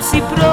See pro